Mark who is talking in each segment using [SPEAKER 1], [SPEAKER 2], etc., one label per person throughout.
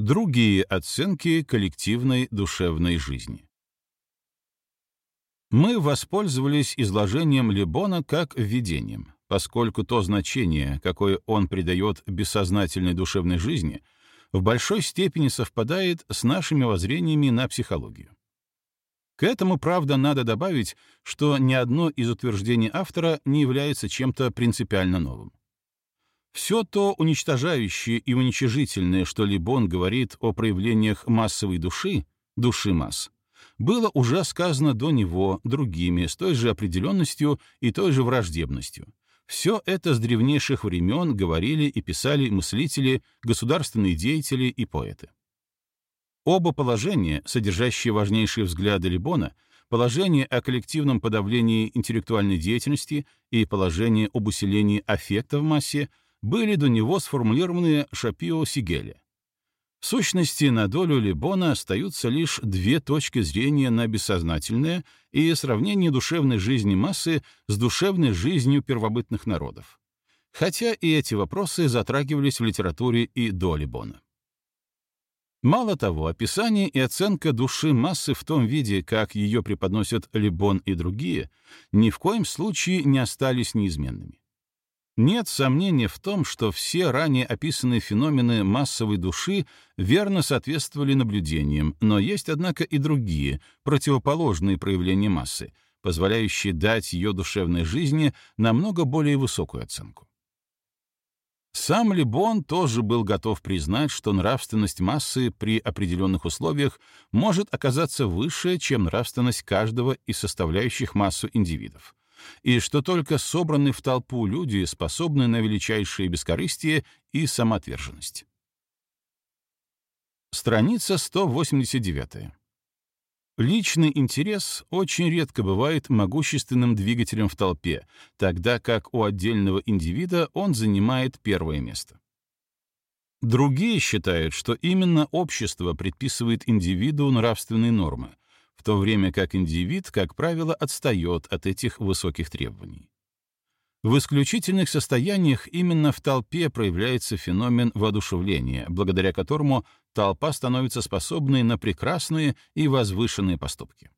[SPEAKER 1] Другие оценки коллективной душевной жизни. Мы воспользовались изложением Лебона как введением, поскольку то значение, какое он придает бессознательной душевной жизни, в большой степени совпадает с нашими воззрениями на психологию. К этому, правда, надо добавить, что ни одно из утверждений автора не является чем-то принципиально новым. Все то уничтожающее и уничижительное, что Либон говорит о проявлениях массовой души, души масс, было уже сказано до него другими с той же определенностью и той же враждебностью. Все это с древнейших времен говорили и писали мыслители, государственные деятели и поэты. Оба положения, содержащие важнейшие взгляды Либона, положение о коллективном подавлении интеллектуальной деятельности и положение об усилении аффекта в массе, были до него сформулированы Шапио Сигеля. В сущности, на долю Лебона остаются лишь две точки зрения на бессознательное и сравнение душевной жизни массы с душевной жизнью первобытных народов. Хотя и эти вопросы затрагивались в литературе и до Лебона. Мало того, описание и оценка души массы в том виде, как ее преподносят Лебон и другие, ни в коем случае не остались неизменными. Нет сомнения в том, что все ранее описанные феномены массовой души верно соответствовали наблюдениям, но есть, однако, и другие, противоположные проявления массы, позволяющие дать ее душевной жизни намного более высокую оценку. Сам Лебон тоже был готов признать, что нравственность массы при определенных условиях может оказаться выше, чем нравственность каждого из составляющих массу индивидов, и что только собранные в толпу люди способны на величайшее бескорыстие и самоотверженность. Страница 189. Личный интерес очень редко бывает могущественным двигателем в толпе, тогда как у отдельного индивида он занимает первое место. Другие считают, что именно общество предписывает индивиду нравственные нормы, в то время как индивид, как правило, отстает от этих высоких требований. В исключительных состояниях именно в толпе проявляется феномен воодушевления, благодаря которому толпа становится способной на прекрасные и возвышенные поступки.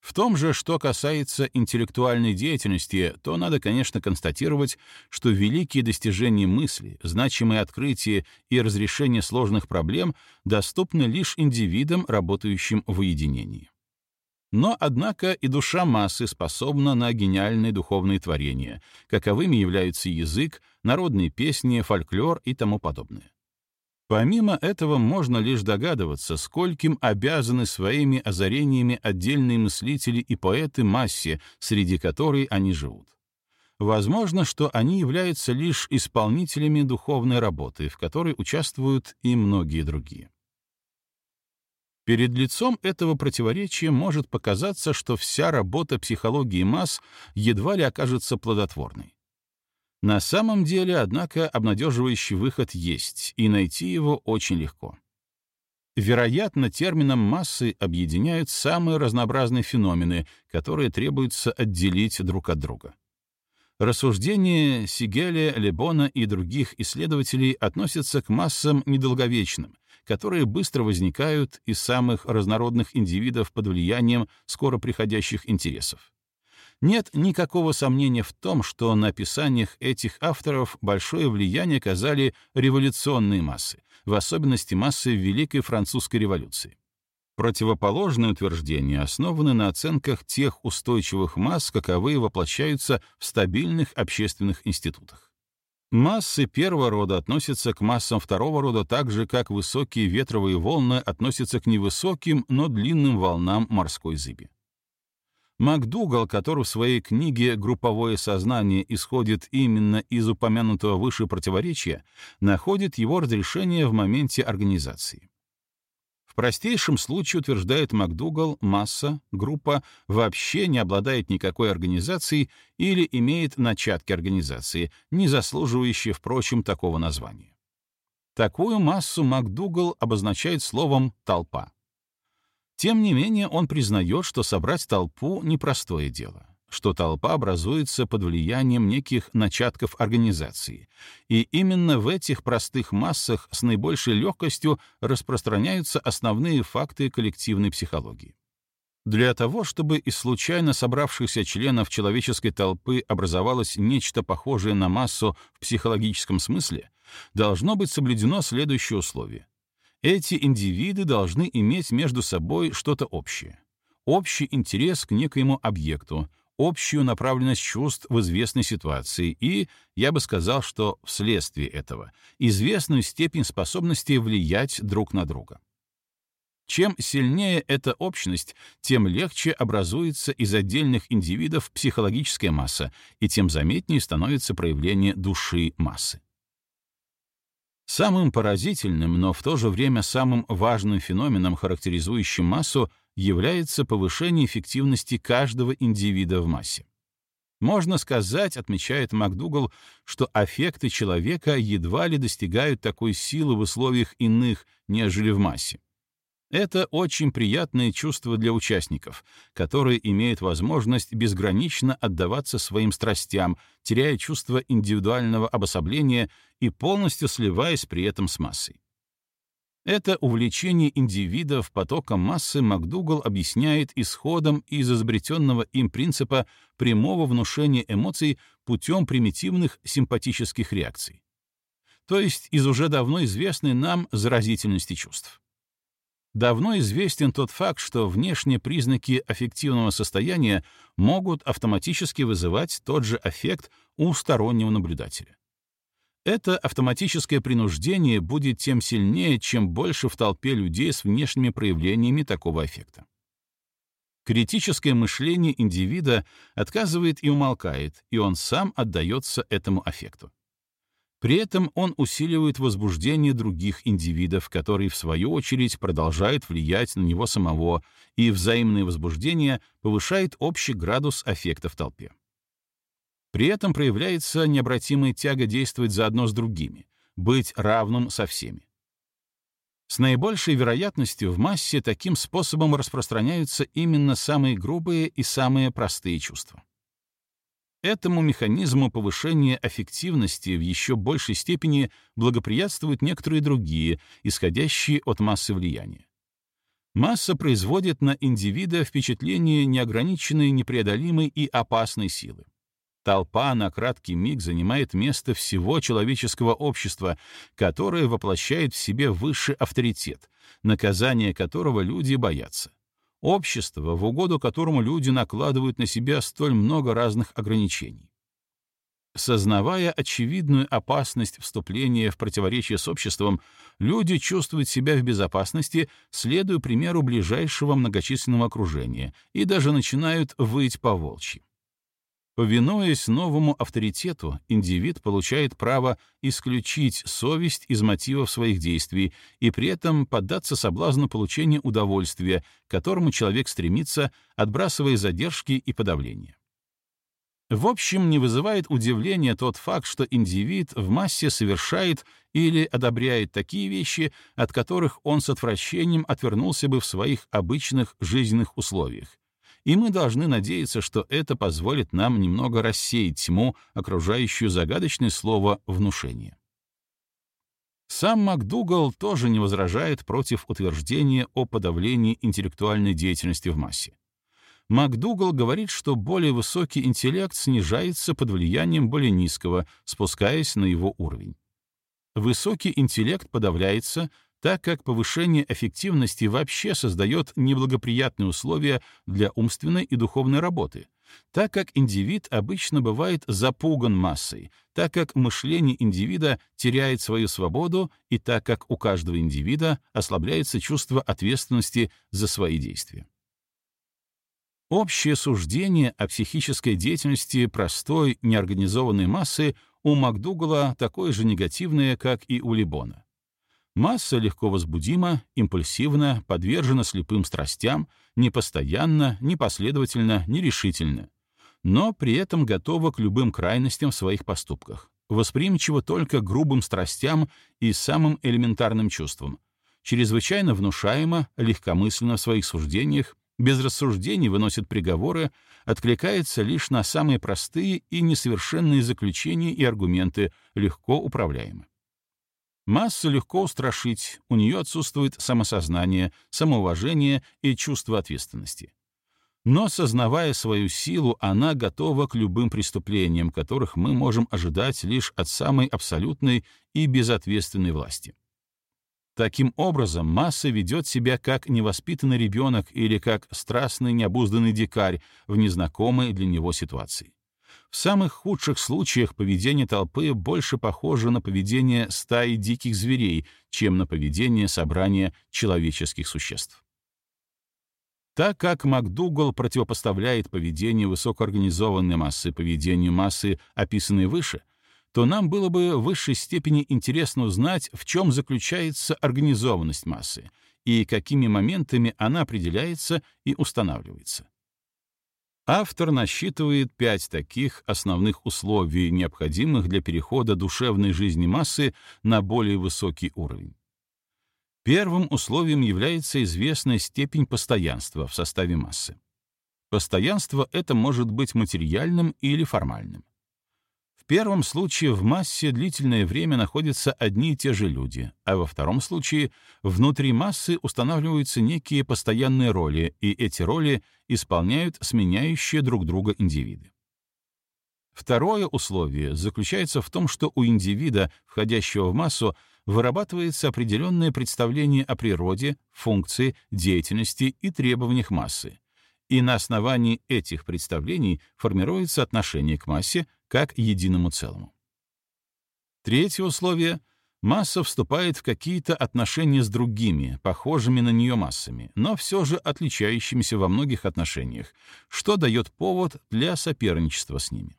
[SPEAKER 1] В том же, что касается интеллектуальной деятельности, то надо, конечно, констатировать, что великие достижения мысли, значимые открытия и разрешение сложных проблем доступны лишь индивидам, работающим в уединении. Но, однако, и душа массы способна на гениальные духовные творения, каковыми являются язык, народные песни, фольклор и тому подобное. Помимо этого можно лишь догадываться, скольким обязаны своими озарениями отдельные мыслители и поэты массе, среди которой они живут. Возможно, что они являются лишь исполнителями духовной работы, в которой участвуют и многие другие. Перед лицом этого противоречия может показаться, что вся работа психологии масс едва ли окажется плодотворной. На самом деле, однако, обнадеживающий выход есть, и найти его очень легко. Вероятно, термином массы объединяют самые разнообразные феномены, которые требуется отделить друг от друга. Рассуждения Сигеля, Лебона и других исследователей относятся к массам недолговечным, которые быстро возникают из самых разнородных индивидов под влиянием скоро приходящих интересов. Нет никакого сомнения в том, что на описаниях этих авторов большое влияние оказали революционные массы, в особенности массы Великой Французской революции. Противоположные утверждения основаны на оценках тех устойчивых масс, каковые воплощаются в стабильных общественных институтах. Массы первого рода относятся к массам второго рода так же, как высокие ветровые волны относятся к невысоким, но длинным волнам морской зыби. МакДугал, который в своей книге «Групповое сознание» исходит именно из упомянутого выше противоречия, находит его разрешение в моменте организации. В простейшем случае, утверждает МакДугал, масса, группа вообще не обладает никакой организацией или имеет начатки организации, не заслуживающие, впрочем, такого названия. Такую массу МакДугал обозначает словом «толпа». Тем не менее, он признает, что собрать толпу — непростое дело. что толпа образуется под влиянием неких начатков организации, и именно в этих простых массах с наибольшей легкостью распространяются основные факты коллективной психологии. Для того, чтобы из случайно собравшихся членов человеческой толпы образовалось нечто похожее на массу в психологическом смысле, должно быть соблюдено следующее условие. Эти индивиды должны иметь между собой что-то общее. Общий интерес к некоему объекту, общую направленность чувств в известной ситуации и, я бы сказал, что вследствие этого, известную степень способности влиять друг на друга. Чем сильнее эта общность, тем легче образуется из отдельных индивидов психологическая масса, и тем заметнее становится проявление души массы. Самым поразительным, но в то же время самым важным феноменом, характеризующим массу, является повышение эффективности каждого индивида в массе. Можно сказать, отмечает МакДугал, что аффекты человека едва ли достигают такой силы в условиях иных, нежели в массе. Это очень приятное чувство для участников, которые имеют возможность безгранично отдаваться своим страстям, теряя чувство индивидуального обособления и полностью сливаясь при этом с массой. Это увлечение индивидов потоком массы МакДугал объясняет исходом из изобретенного им принципа прямого внушения эмоций путем примитивных симпатических реакций, то есть из уже давно известной нам заразительности чувств. Давно известен тот факт, что внешние признаки аффективного состояния могут автоматически вызывать тот же эффект у стороннего наблюдателя. Это автоматическое принуждение будет тем сильнее, чем больше в толпе людей с внешними проявлениями такого эффекта. Критическое мышление индивида отказывает и умолкает, и он сам отдается этому аффекту. При этом он усиливает возбуждение других индивидов, которые, в свою очередь, продолжают влиять на него самого, и взаимное возбуждение повышает общий градус аффекта в толпе. При этом проявляется необратимая тяга действовать заодно с другими, быть равным со всеми. С наибольшей вероятностью в массе таким способом распространяются именно самые грубые и самые простые чувства. Этому механизму повышения эффективности в еще большей степени благоприятствуют некоторые другие, исходящие от массы влияния. Масса производит на индивида впечатление неограниченной, непреодолимой и опасной силы. Толпа на краткий миг занимает место всего человеческого общества, которое воплощает в себе высший авторитет, наказание которого люди боятся общество, в угоду которому люди накладывают на себя столь много разных ограничений. Сознавая очевидную опасность вступления в противоречие с обществом, люди чувствуют себя в безопасности, следуя примеру ближайшего многочисленного окружения, и даже начинают выть по волчьи. Повинуясь новому авторитету, индивид получает право исключить совесть из мотивов своих действий и при этом поддаться соблазну получения удовольствия, к которому человек стремится, отбрасывая задержки и подавления. В общем, не вызывает удивления тот факт, что индивид в массе совершает или одобряет такие вещи, от которых он с отвращением отвернулся бы в своих обычных жизненных условиях, и мы должны надеяться, что это позволит нам немного рассеять тьму, окружающую загадочное слово «внушение». Сам МакДугал тоже не возражает против утверждения о подавлении интеллектуальной деятельности в массе. МакДугал говорит, что более высокий интеллект снижается под влиянием более низкого, спускаясь на его уровень. Высокий интеллект подавляется, так как повышение эффективности вообще создает неблагоприятные условия для умственной и духовной работы, так как индивид обычно бывает запуган массой, так как мышление индивида теряет свою свободу и так как у каждого индивида ослабляется чувство ответственности за свои действия. Общее суждение о психической деятельности простой, неорганизованной массы у МакДугала такое же негативное, как и у Либона. Масса легко возбудима, импульсивна, подвержена слепым страстям, непостоянна, непоследовательна, нерешительна, но при этом готова к любым крайностям в своих поступках, восприимчива только грубым страстям и самым элементарным чувствам, чрезвычайно внушаема, легкомысленно в своих суждениях, без рассуждений выносит приговоры, откликается лишь на самые простые и несовершенные заключения и аргументы, легко управляемы. Массу легко устрашить, у нее отсутствует самосознание, самоуважение и чувство ответственности. Но, сознавая свою силу, она готова к любым преступлениям, которых мы можем ожидать лишь от самой абсолютной и безответственной власти. Таким образом, масса ведет себя как невоспитанный ребенок или как страстный необузданный дикарь в незнакомой для него ситуации. В самых худших случаях поведение толпы больше похоже на поведение стаи диких зверей, чем на поведение собрания человеческих существ. Так как МакДугал противопоставляет поведение высокоорганизованной массы поведению массы, описанной выше, то нам было бы в высшей степени интересно узнать, в чем заключается организованность массы и какими моментами она определяется и устанавливается. Автор насчитывает пять таких основных условий, необходимых для перехода душевной жизни массы на более высокий уровень. Первым условием является известная степень постоянства в составе массы. Постоянство это может быть материальным или формальным первом случае в массе длительное время находятся одни и те же люди, а во втором случае внутри массы устанавливаются некие постоянные роли, и эти роли исполняют сменяющие друг друга индивиды. Второе условие заключается в том, что у индивида, входящего в массу, вырабатывается определенное представление о природе, функции, деятельности и требованиях массы, и на основании этих представлений формируется отношение к массе как единому целому. Третье условие — масса вступает в какие-то отношения с другими, похожими на нее массами, но все же отличающимися во многих отношениях, что дает повод для соперничества с ними.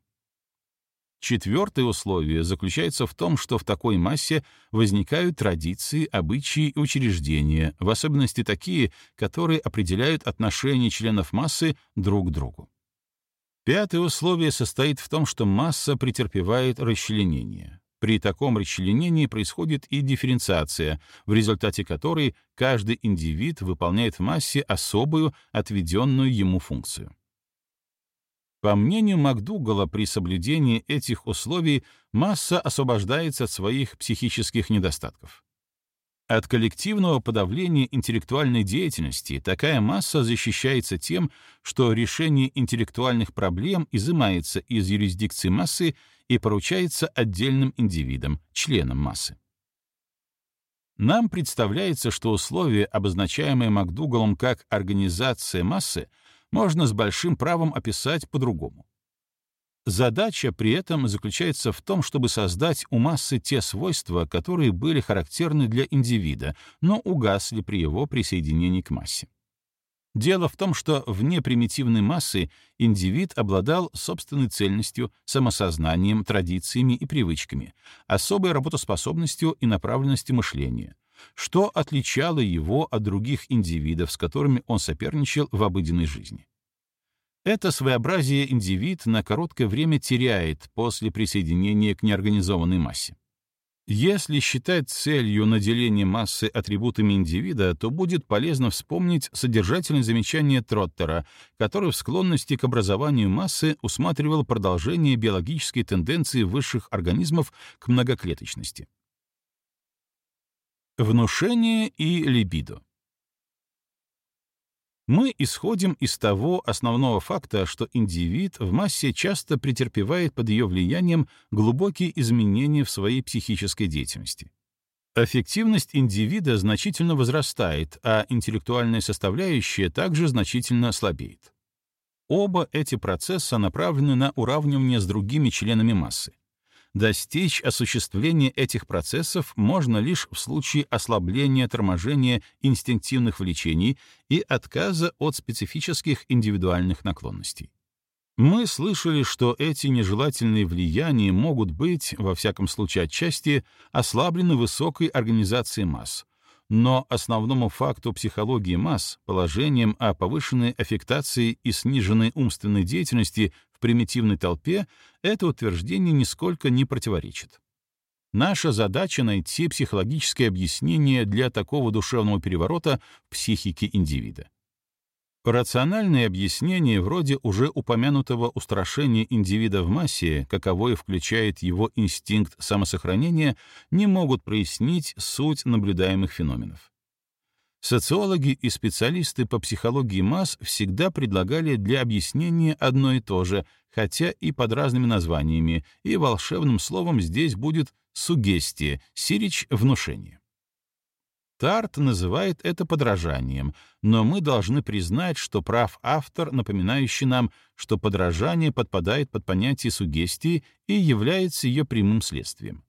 [SPEAKER 1] Четвертое условие заключается в том, что в такой массе возникают традиции, обычаи и учреждения, в особенности такие, которые определяют отношения членов массы друг к другу. Пятое условие состоит в том, что масса претерпевает расчленение. При таком расчленении происходит и дифференциация, в результате которой каждый индивид выполняет в массе особую, отведенную ему функцию. По мнению МакДугала, при соблюдении этих условий масса освобождается от своих психических недостатков. От коллективного подавления интеллектуальной деятельности такая масса защищается тем, что решение интеллектуальных проблем изымается из юрисдикции массы и поручается отдельным индивидам, членам массы. Нам представляется, что условия, обозначаемые МакДугалом как организация массы, можно с большим правом описать по-другому. Задача при этом заключается в том, чтобы создать у массы те свойства, которые были характерны для индивида, но угасли при его присоединении к массе. Дело в том, что вне примитивной массы индивид обладал собственной цельностью, самосознанием, традициями и привычками, особой работоспособностью и направленностью мышления, что отличало его от других индивидов, с которыми он соперничал в обыденной жизни. Это своеобразие индивид на короткое время теряет после присоединения к неорганизованной массе. Если считать целью наделения массы атрибутами индивида, то будет полезно вспомнить содержательное замечание Троттера, который в склонности к образованию массы усматривал продолжение биологической тенденции высших организмов к многоклеточности. Внушение и либидо. Мы исходим из того основного факта, что индивид в массе часто претерпевает под ее влиянием глубокие изменения в своей психической деятельности. Эффективность индивида значительно возрастает, а интеллектуальная составляющая также значительно слабеет. Оба эти процесса направлены на уравнивание с другими членами массы достичь осуществления этих процессов можно лишь в случае ослабления торможения инстинктивных влечений и отказа от специфических индивидуальных наклонностей. Мы слышали, что эти нежелательные влияния могут быть, во всяком случае отчасти, ослаблены высокой организацией масс, но основному факту психологии масс, положением о повышенной аффектации и сниженной умственной деятельности примитивной толпе, это утверждение нисколько не противоречит. Наша задача — найти психологическое объяснение для такого душевного переворота в психике индивида. Рациональные объяснения вроде уже упомянутого устрашения индивида в массе, каковое включает его инстинкт самосохранения, не могут прояснить суть наблюдаемых феноменов. Социологи и специалисты по психологии масс всегда предлагали для объяснения одно и то же, хотя и под разными названиями, и волшебным словом здесь будет сугестия, сирич — внушение. Тарт называет это подражанием, но мы должны признать, что прав автор, напоминающий нам, что подражание подпадает под понятие сугестии и является ее прямым следствием.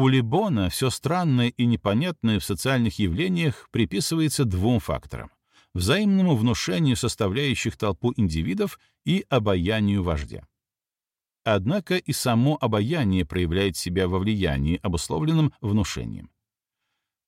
[SPEAKER 1] У Либона все странное и непонятное в социальных явлениях приписывается двум факторам — взаимному внушению составляющих толпу индивидов и обаянию вождя. Однако и само обаяние проявляет себя во влиянии, обусловленном внушением.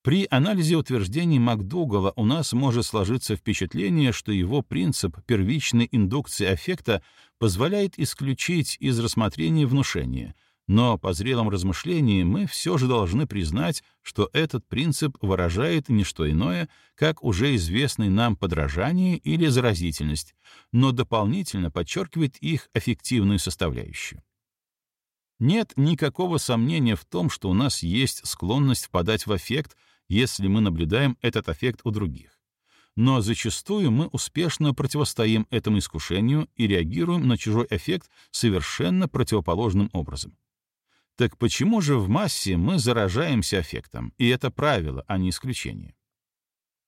[SPEAKER 1] При анализе утверждений МакДугала у нас может сложиться впечатление, что его принцип первичной индукции аффекта позволяет исключить из рассмотрения внушения — но по зрелом размышлении мы все же должны признать, что этот принцип выражает не что иное, как уже известный нам подражание или заразительность, но дополнительно подчеркивает их эффективную составляющую. Нет никакого сомнения в том, что у нас есть склонность впадать в аффект, если мы наблюдаем этот аффект у других. Но зачастую мы успешно противостоим этому искушению и реагируем на чужой эффект совершенно противоположным образом. Так почему же в массе мы заражаемся аффектом? И это правило, а не исключение.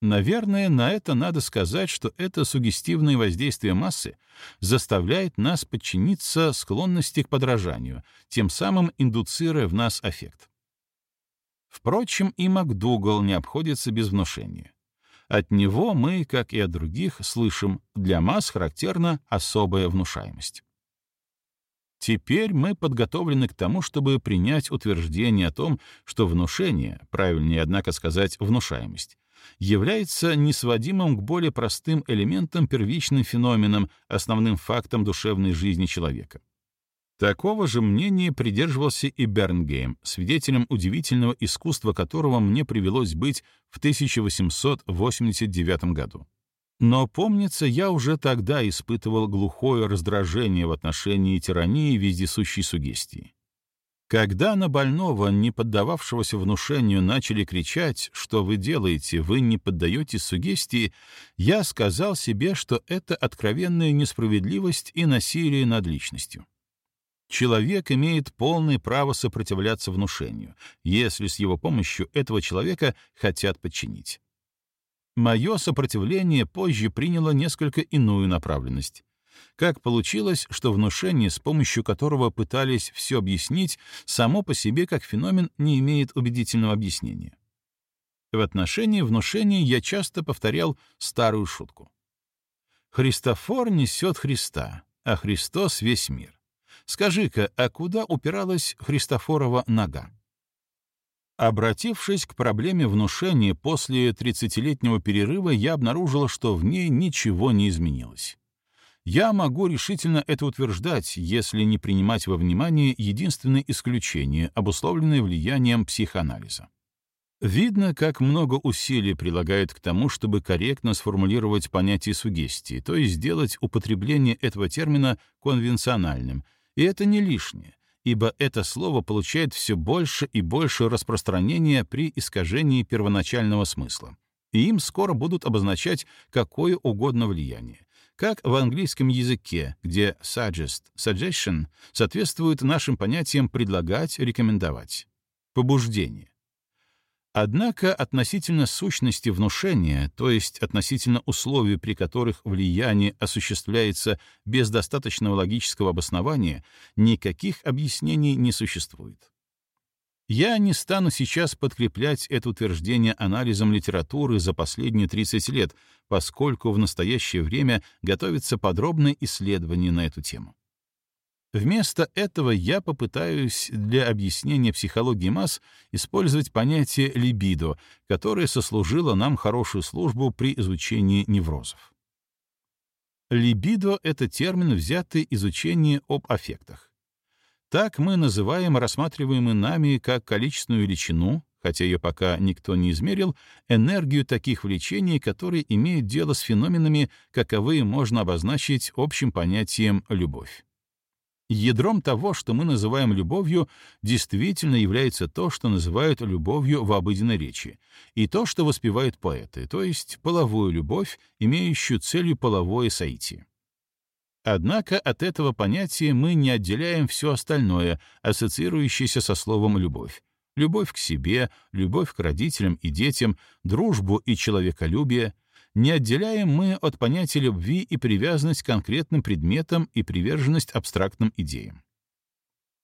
[SPEAKER 1] Наверное, на это надо сказать, что это сугестивное воздействие массы заставляет нас подчиниться склонности к подражанию, тем самым индуцируя в нас аффект. Впрочем, и МакДугал не обходится без внушения. От него мы, как и от других, слышим, для масс характерна особая внушаемость. Теперь мы подготовлены к тому, чтобы принять утверждение о том, что внушение, правильнее, однако сказать, внушаемость, является несводимым к более простым элементам первичным феноменом, основным фактом душевной жизни человека. Такого же мнения придерживался и Бернгейм, свидетелем удивительного искусства которого мне привелось быть в 1889 году. Но, помнится, я уже тогда испытывал глухое раздражение в отношении тирании вездесущей сугестии. Когда на больного, не поддававшегося внушению, начали кричать, что вы делаете, вы не поддаетесь сугестии, я сказал себе, что это откровенная несправедливость и насилие над личностью. Человек имеет полное право сопротивляться внушению, если с его помощью этого человека хотят подчинить. Мое сопротивление позже приняло несколько иную направленность. Как получилось, что внушение, с помощью которого пытались все объяснить, само по себе как феномен не имеет убедительного объяснения? В отношении внушения я часто повторял старую шутку. «Христофор несет Христа, а Христос — весь мир. Скажи-ка, а куда упиралась Христофорова нога?» Обратившись к проблеме внушения после 30-летнего перерыва, я обнаружила, что в ней ничего не изменилось. Я могу решительно это утверждать, если не принимать во внимание единственное исключение, обусловленное влиянием психоанализа. Видно, как много усилий прилагают к тому, чтобы корректно сформулировать понятие сугестии, то есть сделать употребление этого термина конвенциональным, и это не лишнее, ибо это слово получает все больше и больше распространения при искажении первоначального смысла, и им скоро будут обозначать какое угодно влияние, как в английском языке, где suggest, suggestion соответствует нашим понятиям предлагать, рекомендовать. Побуждение. Однако относительно сущности внушения, то есть относительно условий, при которых влияние осуществляется без достаточного логического обоснования, никаких объяснений не существует. Я не стану сейчас подкреплять это утверждение анализом литературы за последние 30 лет, поскольку в настоящее время готовится подробное исследование на эту тему. Вместо этого я попытаюсь для объяснения психологии масс использовать понятие либидо, которое сослужило нам хорошую службу при изучении неврозов. Либидо — это термин, взятый из учения об аффектах. Так мы называем рассматриваемый нами как количественную величину, хотя ее пока никто не измерил, энергию таких влечений, которые имеют дело с феноменами, каковые можно обозначить общим понятием «любовь». Ядром того, что мы называем любовью, действительно является то, что называют любовью в обыденной речи, и то, что воспевают поэты, то есть половую любовь, имеющую целью половое соитие. Однако от этого понятия мы не отделяем все остальное, ассоциирующееся со словом «любовь». Любовь к себе, любовь к родителям и детям, дружбу и человеколюбие, не отделяем мы от понятия любви и привязанность к конкретным предметам и приверженность абстрактным идеям.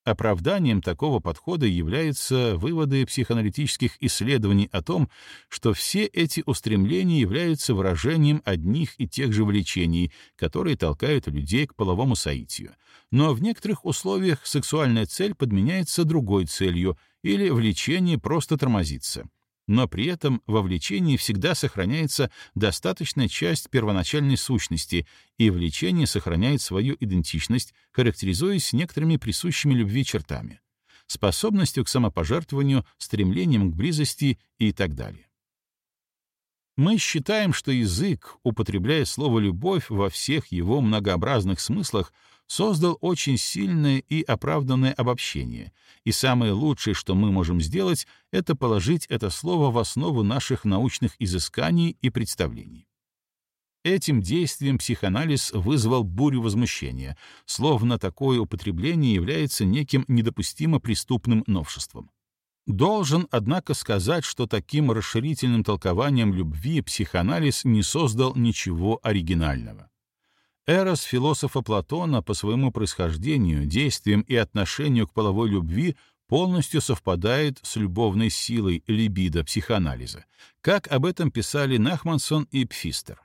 [SPEAKER 1] Оправданием такого подхода являются выводы психоаналитических исследований о том, что все эти устремления являются выражением одних и тех же влечений, которые толкают людей к половому соитию. Но в некоторых условиях сексуальная цель подменяется другой целью или влечение просто тормозится — но при этом во влечении всегда сохраняется достаточная часть первоначальной сущности, и влечение сохраняет свою идентичность, характеризуясь некоторыми присущими любви чертами — способностью к самопожертвованию, стремлением к близости и так далее. Мы считаем, что язык, употребляя слово «любовь» во всех его многообразных смыслах, создал очень сильное и оправданное обобщение, и самое лучшее, что мы можем сделать, это положить это слово в основу наших научных изысканий и представлений. Этим действием психоанализ вызвал бурю возмущения, словно такое употребление является неким недопустимо преступным новшеством. Должен, однако, сказать, что таким расширительным толкованием любви психоанализ не создал ничего оригинального. Эрос философа Платона по своему происхождению, действиям и отношению к половой любви полностью совпадает с любовной силой либидо психоанализа, как об этом писали Нахмансон и Пфистер.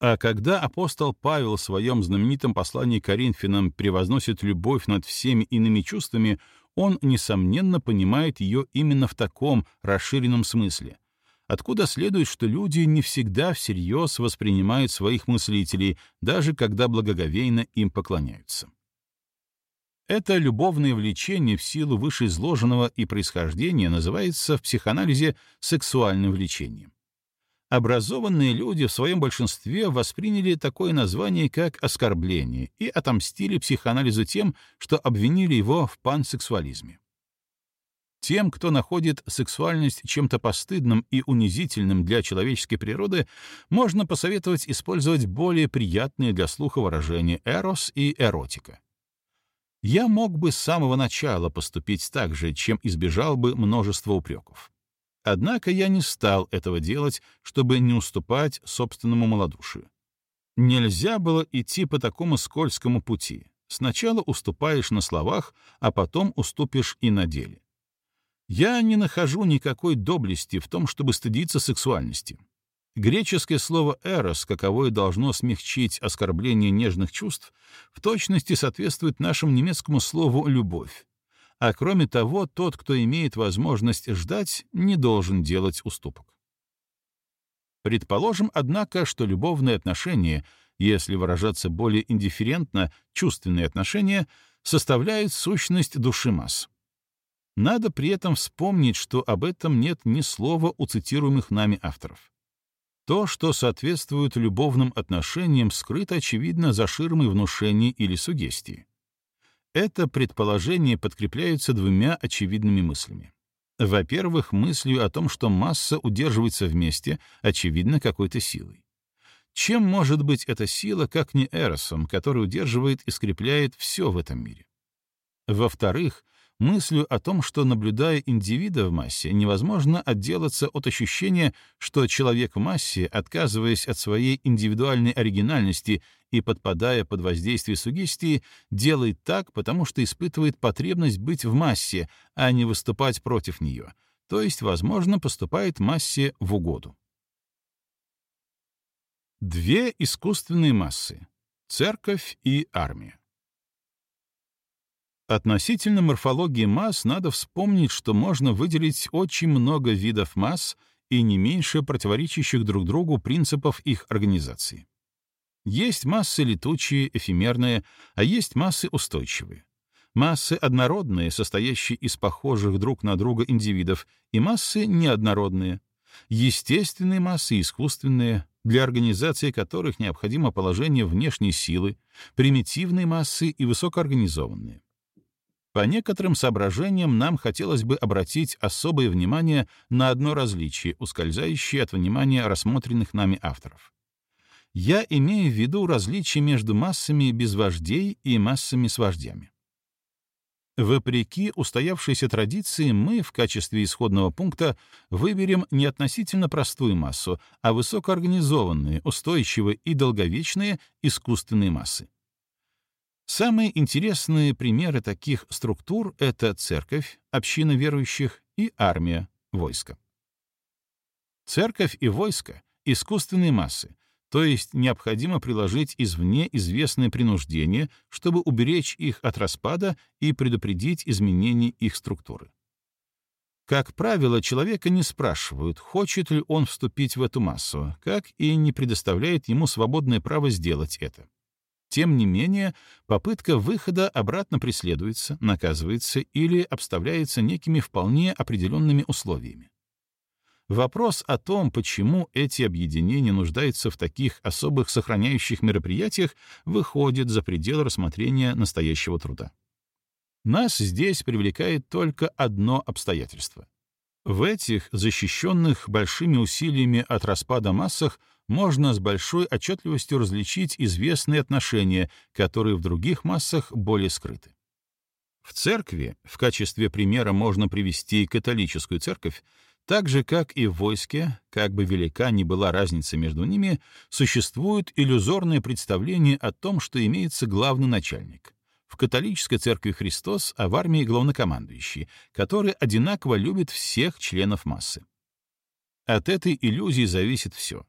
[SPEAKER 1] А когда апостол Павел в своем знаменитом послании Коринфянам превозносит любовь над всеми иными чувствами, он, несомненно, понимает ее именно в таком расширенном смысле, откуда следует, что люди не всегда всерьез воспринимают своих мыслителей, даже когда благоговейно им поклоняются. Это любовное влечение в силу вышеизложенного и происхождения называется в психоанализе сексуальным влечением. Образованные люди в своем большинстве восприняли такое название как оскорбление и отомстили психоанализу тем, что обвинили его в пансексуализме. Тем, кто находит сексуальность чем-то постыдным и унизительным для человеческой природы, можно посоветовать использовать более приятные для слуха выражения «эрос» и «эротика». Я мог бы с самого начала поступить так же, чем избежал бы множества упреков. Однако я не стал этого делать, чтобы не уступать собственному малодушию. Нельзя было идти по такому скользкому пути. Сначала уступаешь на словах, а потом уступишь и на деле. Я не нахожу никакой доблести в том, чтобы стыдиться сексуальности. Греческое слово «эрос», каковое должно смягчить оскорбление нежных чувств, в точности соответствует нашему немецкому слову «любовь». А кроме того, тот, кто имеет возможность ждать, не должен делать уступок. Предположим, однако, что любовные отношения, если выражаться более индифферентно, чувственные отношения, составляют сущность души масс. Надо при этом вспомнить, что об этом нет ни слова у цитируемых нами авторов. То, что соответствует любовным отношениям, скрыто, очевидно, за ширмой внушения или сугестии. Это предположение подкрепляется двумя очевидными мыслями. Во-первых, мыслью о том, что масса удерживается вместе, очевидно, какой-то силой. Чем может быть эта сила, как не Эросом, который удерживает и скрепляет все в этом мире? Во-вторых, мыслью о том, что, наблюдая индивида в массе, невозможно отделаться от ощущения, что человек в массе, отказываясь от своей индивидуальной оригинальности и подпадая под воздействие сугестии, делает так, потому что испытывает потребность быть в массе, а не выступать против нее, то есть, возможно, поступает массе в угоду. Две искусственные массы — церковь и армия. Относительно морфологии масс надо вспомнить, что можно выделить очень много видов масс и не меньше противоречащих друг другу принципов их организации. Есть массы летучие, эфемерные, а есть массы устойчивые. массы однородные, состоящие из похожих друг на друга индивидов, и массы неоднородные, естественные массы искусственные, для организации которых необходимо положение внешней силы, примитивные массы и высокоорганизованные. По некоторым соображениям нам хотелось бы обратить особое внимание на одно различие, ускользающее от внимания рассмотренных нами авторов. Я имею в виду различие между массами без вождей и массами с вождями. Вопреки устоявшейся традиции, мы в качестве исходного пункта выберем не относительно простую массу, а высокоорганизованные, устойчивые и долговечные искусственные массы. Самые интересные примеры таких структур — это церковь, община верующих и армия, войско. Церковь и войско — искусственные массы, то есть необходимо приложить извне известное принуждение, чтобы уберечь их от распада и предупредить изменение их структуры. Как правило, человека не спрашивают, хочет ли он вступить в эту массу, как и не предоставляет ему свободное право сделать это. Тем не менее, попытка выхода обратно преследуется, наказывается или обставляется некими вполне определенными условиями. Вопрос о том, почему эти объединения нуждаются в таких особых сохраняющих мероприятиях, выходит за пределы рассмотрения настоящего труда. Нас здесь привлекает только одно обстоятельство. В этих, защищенных большими усилиями от распада массах, можно с большой отчетливостью различить известные отношения, которые в других массах более скрыты. В церкви, в качестве примера можно привести католическую церковь, так же, как и в войске, как бы велика ни была разница между ними, существует иллюзорное представление о том, что имеется главный начальник. В католической церкви Христос, а в армии главнокомандующий, который одинаково любит всех членов массы. От этой иллюзии зависит все.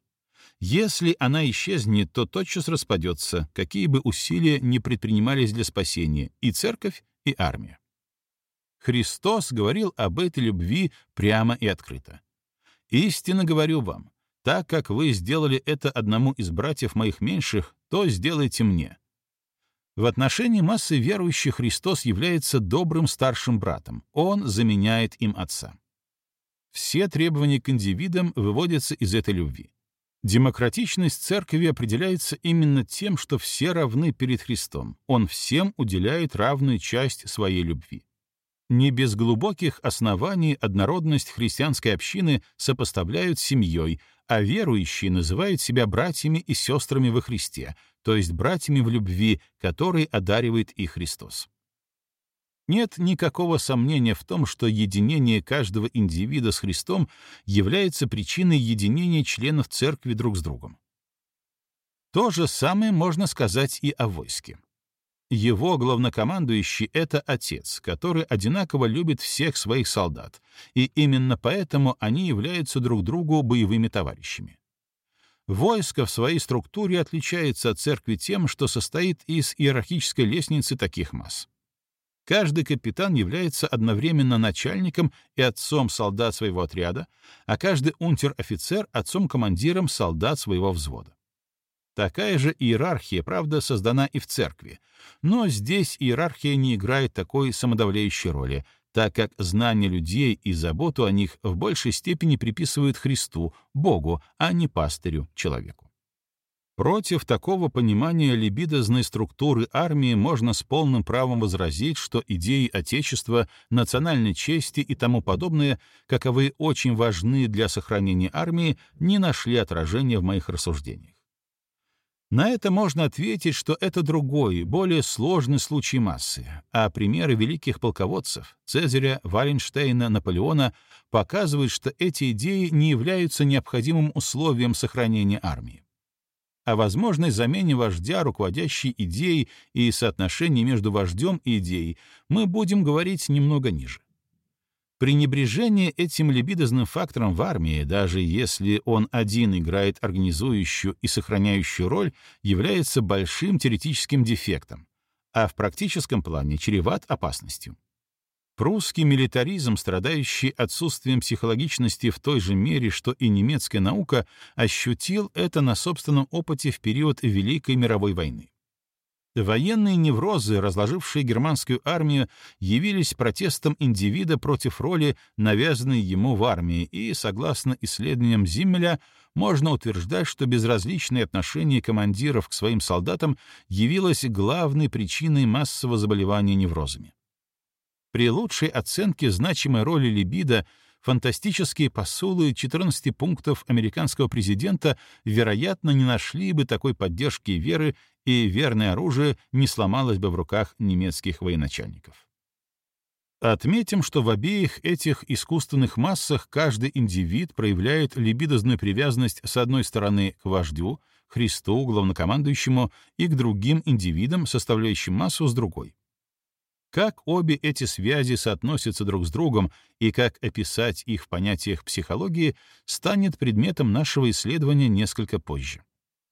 [SPEAKER 1] Если она исчезнет, то тотчас распадется, какие бы усилия ни предпринимались для спасения, и церковь, и армия. Христос говорил об этой любви прямо и открыто. «Истинно говорю вам, так как вы сделали это одному из братьев моих меньших, то сделайте мне». В отношении массы верующих Христос является добрым старшим братом, Он заменяет им отца. Все требования к индивидам выводятся из этой любви. Демократичность церкви определяется именно тем, что все равны перед Христом. Он всем уделяет равную часть своей любви. Не без глубоких оснований однородность христианской общины сопоставляют с семьей, а верующие называют себя братьями и сестрами во Христе, то есть братьями в любви, которой одаривает их Христос. Нет никакого сомнения в том, что единение каждого индивида с Христом является причиной единения членов церкви друг с другом. То же самое можно сказать и о войске. Его главнокомандующий — это отец, который одинаково любит всех своих солдат, и именно поэтому они являются друг другу боевыми товарищами. Войско в своей структуре отличается от церкви тем, что состоит из иерархической лестницы таких масс. Каждый капитан является одновременно начальником и отцом солдат своего отряда, а каждый унтер-офицер — отцом-командиром солдат своего взвода. Такая же иерархия, правда, создана и в церкви, но здесь иерархия не играет такой самодавляющей роли, так как знание людей и заботу о них в большей степени приписывают Христу, Богу, а не пастырю, человеку. Против такого понимания либидозной структуры армии можно с полным правом возразить, что идеи Отечества, национальной чести и тому подобное, каковы очень важны для сохранения армии, не нашли отражения в моих рассуждениях. На это можно ответить, что это другой, более сложный случай массы, а примеры великих полководцев — Цезаря, Валенштейна, Наполеона — показывают, что эти идеи не являются необходимым условием сохранения армии. О возможной замене вождя руководящей идеей и соотношении между вождем и идеей мы будем говорить немного ниже. Пренебрежение этим либидозным фактором в армии, даже если он один играет организующую и сохраняющую роль, является большим теоретическим дефектом, а в практическом плане чреват опасностью. Прусский милитаризм, страдающий отсутствием психологичности в той же мере, что и немецкая наука, ощутил это на собственном опыте в период Великой мировой войны. Военные неврозы, разложившие германскую армию, явились протестом индивида против роли, навязанной ему в армии, и, согласно исследованиям Зиммеля, можно утверждать, что безразличное отношение командиров к своим солдатам явилось главной причиной массового заболевания неврозами. При лучшей оценке значимой роли либидо фантастические посулы 14 пунктов американского президента, вероятно, не нашли бы такой поддержки и веры, и верное оружие не сломалось бы в руках немецких военачальников. Отметим, что в обеих этих искусственных массах каждый индивид проявляет либидозную привязанность с одной стороны к вождю, Христу, главнокомандующему, и к другим индивидам, составляющим массу, с другой. Как обе эти связи соотносятся друг с другом и как описать их в понятиях психологии, станет предметом нашего исследования несколько позже.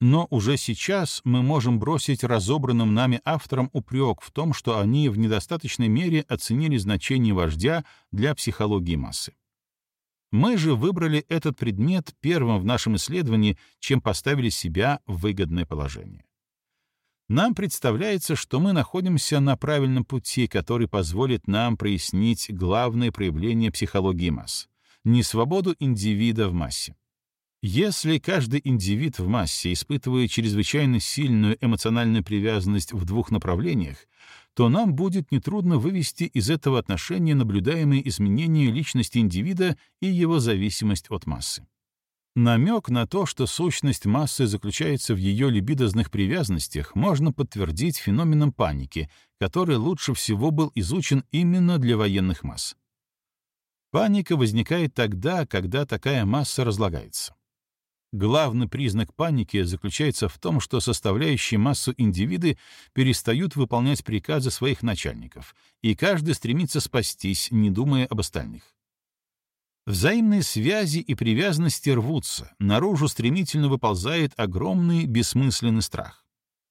[SPEAKER 1] Но уже сейчас мы можем бросить разобранным нами авторам упрек в том, что они в недостаточной мере оценили значение вождя для психологии массы. Мы же выбрали этот предмет первым в нашем исследовании, чем поставили себя в выгодное положение нам представляется, что мы находимся на правильном пути, который позволит нам прояснить главное проявление психологии масс — несвободу индивида в массе. Если каждый индивид в массе испытывает чрезвычайно сильную эмоциональную привязанность в двух направлениях, то нам будет нетрудно вывести из этого отношения наблюдаемые изменения личности индивида и его зависимость от массы. Намек на то, что сущность массы заключается в ее либидозных привязанностях, можно подтвердить феноменом паники, который лучше всего был изучен именно для военных масс. Паника возникает тогда, когда такая масса разлагается. Главный признак паники заключается в том, что составляющие массу индивиды перестают выполнять приказы своих начальников, и каждый стремится спастись, не думая об остальных. Взаимные связи и привязанности рвутся, наружу стремительно выползает огромный бессмысленный страх.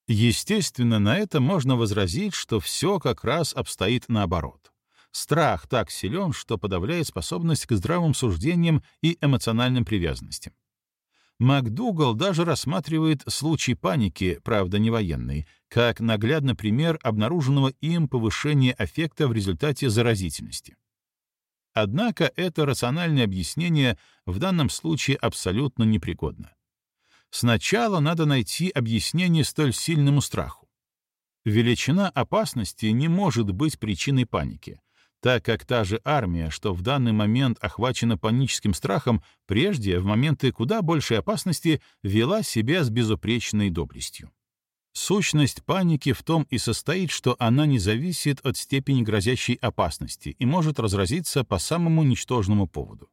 [SPEAKER 1] Естественно, на это можно возразить, что все как раз обстоит наоборот. Страх так силен, что подавляет способность к здравым суждениям и эмоциональным привязанностям. МакДугал даже рассматривает случай паники, правда не военной, как наглядный пример обнаруженного им повышения аффекта в результате заразительности. Однако это рациональное объяснение в данном случае абсолютно непригодно. Сначала надо найти объяснение столь сильному страху. Величина опасности не может быть причиной паники, так как та же армия, что в данный момент охвачена паническим страхом, прежде, в моменты куда большей опасности, вела себя с безупречной доблестью. Сущность паники в том и состоит, что она не зависит от степени грозящей опасности и может разразиться по самому ничтожному поводу.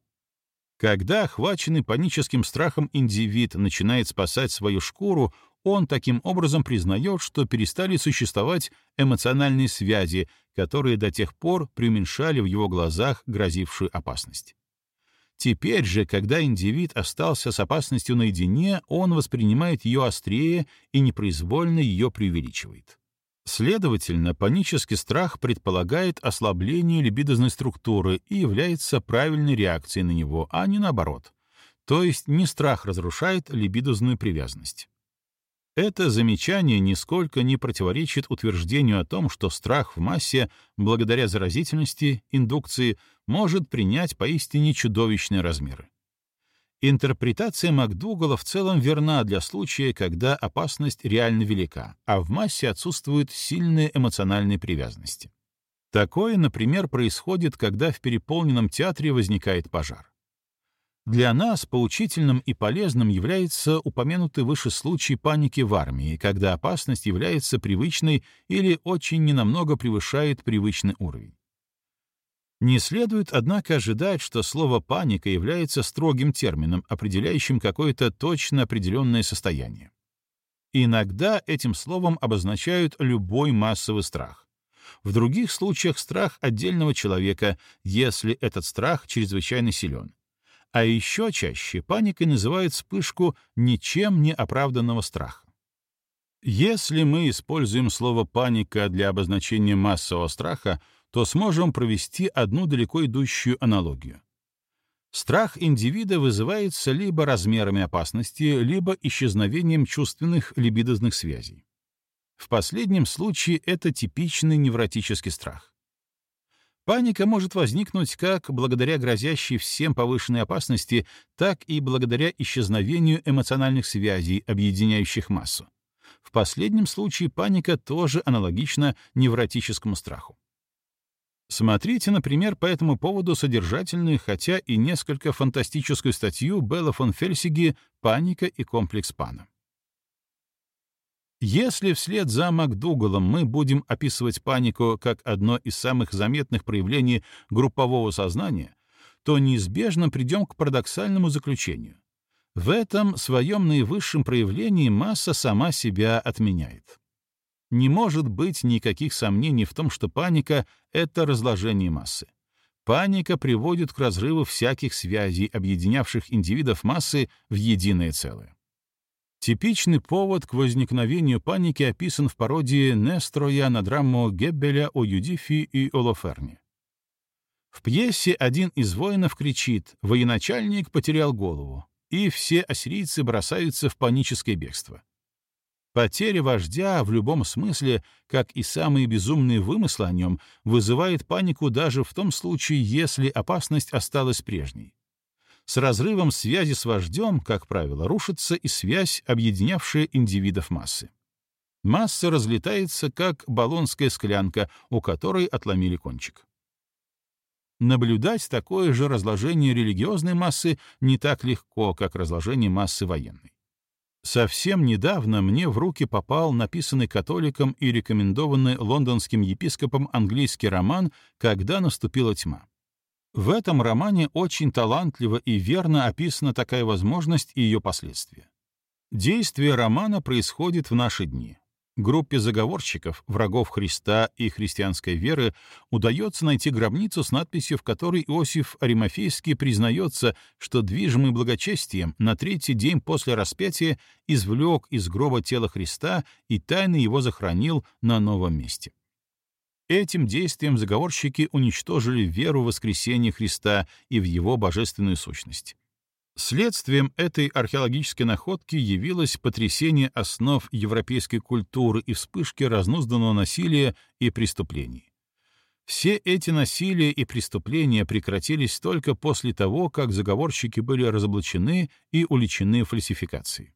[SPEAKER 1] Когда охваченный паническим страхом индивид начинает спасать свою шкуру, он таким образом признает, что перестали существовать эмоциональные связи, которые до тех пор преуменьшали в его глазах грозившую опасность. Теперь же, когда индивид остался с опасностью наедине, он воспринимает ее острее и непроизвольно ее преувеличивает. Следовательно, панический страх предполагает ослабление либидозной структуры и является правильной реакцией на него, а не наоборот. То есть не страх разрушает либидозную привязанность. Это замечание нисколько не противоречит утверждению о том, что страх в массе, благодаря заразительности, индукции, может принять поистине чудовищные размеры. Интерпретация МакДугала в целом верна для случая, когда опасность реально велика, а в массе отсутствуют сильные эмоциональные привязанности. Такое, например, происходит, когда в переполненном театре возникает пожар. Для нас поучительным и полезным является упомянутый выше случай паники в армии, когда опасность является привычной или очень ненамного превышает привычный уровень. Не следует, однако, ожидать, что слово «паника» является строгим термином, определяющим какое-то точно определенное состояние. Иногда этим словом обозначают любой массовый страх. В других случаях страх отдельного человека, если этот страх чрезвычайно силен. А еще чаще паникой называют вспышку ничем не оправданного страха. Если мы используем слово «паника» для обозначения массового страха, то сможем провести одну далеко идущую аналогию. Страх индивида вызывается либо размерами опасности, либо исчезновением чувственных либидозных связей. В последнем случае это типичный невротический страх. Паника может возникнуть как благодаря грозящей всем повышенной опасности, так и благодаря исчезновению эмоциональных связей, объединяющих массу. В последнем случае паника тоже аналогична невротическому страху. Смотрите, например, по этому поводу содержательную, хотя и несколько фантастическую статью Белла фон Фельсиги «Паника и комплекс Пана». Если вслед за МакДугалом мы будем описывать панику как одно из самых заметных проявлений группового сознания, то неизбежно придем к парадоксальному заключению. В этом своем наивысшем проявлении масса сама себя отменяет. Не может быть никаких сомнений в том, что паника — это разложение массы. Паника приводит к разрыву всяких связей, объединявших индивидов массы в единое целое. Типичный повод к возникновению паники описан в пародии Нестроя на драму Геббеля о Юдифе и Олоферне. В пьесе один из воинов кричит «Военачальник потерял голову», и все ассирийцы бросаются в паническое бегство. Потеря вождя в любом смысле, как и самые безумные вымыслы о нем, вызывает панику даже в том случае, если опасность осталась прежней. С разрывом связи с вождем, как правило, рушится и связь, объединявшая индивидов массы. Масса разлетается, как баллонская склянка, у которой отломили кончик. Наблюдать такое же разложение религиозной массы не так легко, как разложение массы военной. Совсем недавно мне в руки попал написанный католиком и рекомендованный лондонским епископом английский роман «Когда наступила тьма». В этом романе очень талантливо и верно описана такая возможность и ее последствия. Действие романа происходит в наши дни. Группе заговорщиков, врагов Христа и христианской веры, удается найти гробницу с надписью, в которой Иосиф Аримофейский признается, что, движимый благочестием, на третий день после распятия извлек из гроба тело Христа и тайно его захоронил на новом месте. Этим действием заговорщики уничтожили веру в воскресение Христа и в его божественную сущность. Следствием этой археологической находки явилось потрясение основ европейской культуры и вспышки разнузданного насилия и преступлений. Все эти насилия и преступления прекратились только после того, как заговорщики были разоблачены и уличены фальсификацией.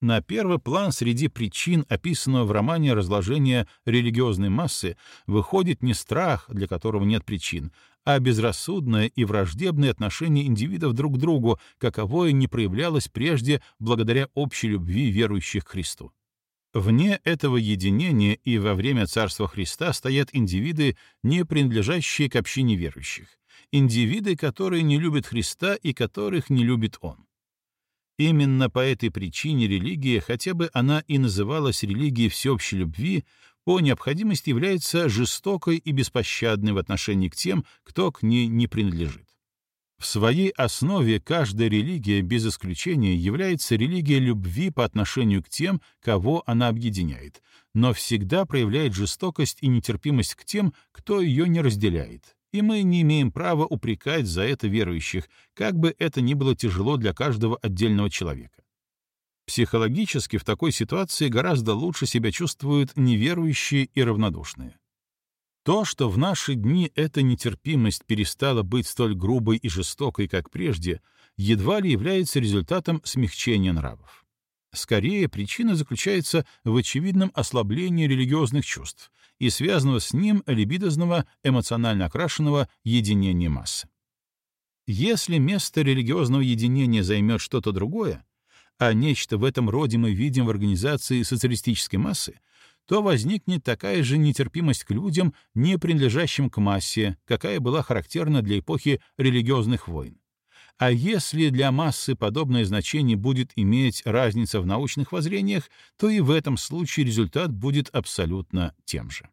[SPEAKER 1] На первый план среди причин, описанного в романе разложения религиозной массы, выходит не страх, для которого нет причин, а безрассудное и враждебное отношение индивидов друг к другу, каковое не проявлялось прежде благодаря общей любви верующих к Христу. Вне этого единения и во время Царства Христа стоят индивиды, не принадлежащие к общине верующих, индивиды, которые не любят Христа и которых не любит Он. Именно по этой причине религия, хотя бы она и называлась религией всеобщей любви, по необходимости является жестокой и беспощадной в отношении к тем, кто к ней не принадлежит. В своей основе каждая религия, без исключения, является религией любви по отношению к тем, кого она объединяет, но всегда проявляет жестокость и нетерпимость к тем, кто ее не разделяет, и мы не имеем права упрекать за это верующих, как бы это ни было тяжело для каждого отдельного человека. Психологически в такой ситуации гораздо лучше себя чувствуют неверующие и равнодушные. То, что в наши дни эта нетерпимость перестала быть столь грубой и жестокой, как прежде, едва ли является результатом смягчения нравов. Скорее, причина заключается в очевидном ослаблении религиозных чувств и связанного с ним либидозного, эмоционально окрашенного единения массы. Если место религиозного единения займет что-то другое, а нечто в этом роде мы видим в организации социалистической массы, то возникнет такая же нетерпимость к людям, не принадлежащим к массе, какая была характерна для эпохи религиозных войн. А если для массы подобное значение будет иметь разница в научных воззрениях, то и в этом случае результат будет абсолютно тем же.